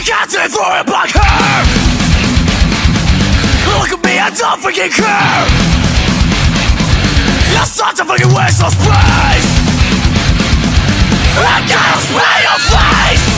I can't take for a black hair Look at me, I don't freaking care. You're such a fucking waste of space. I gotta spray your face.